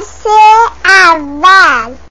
See and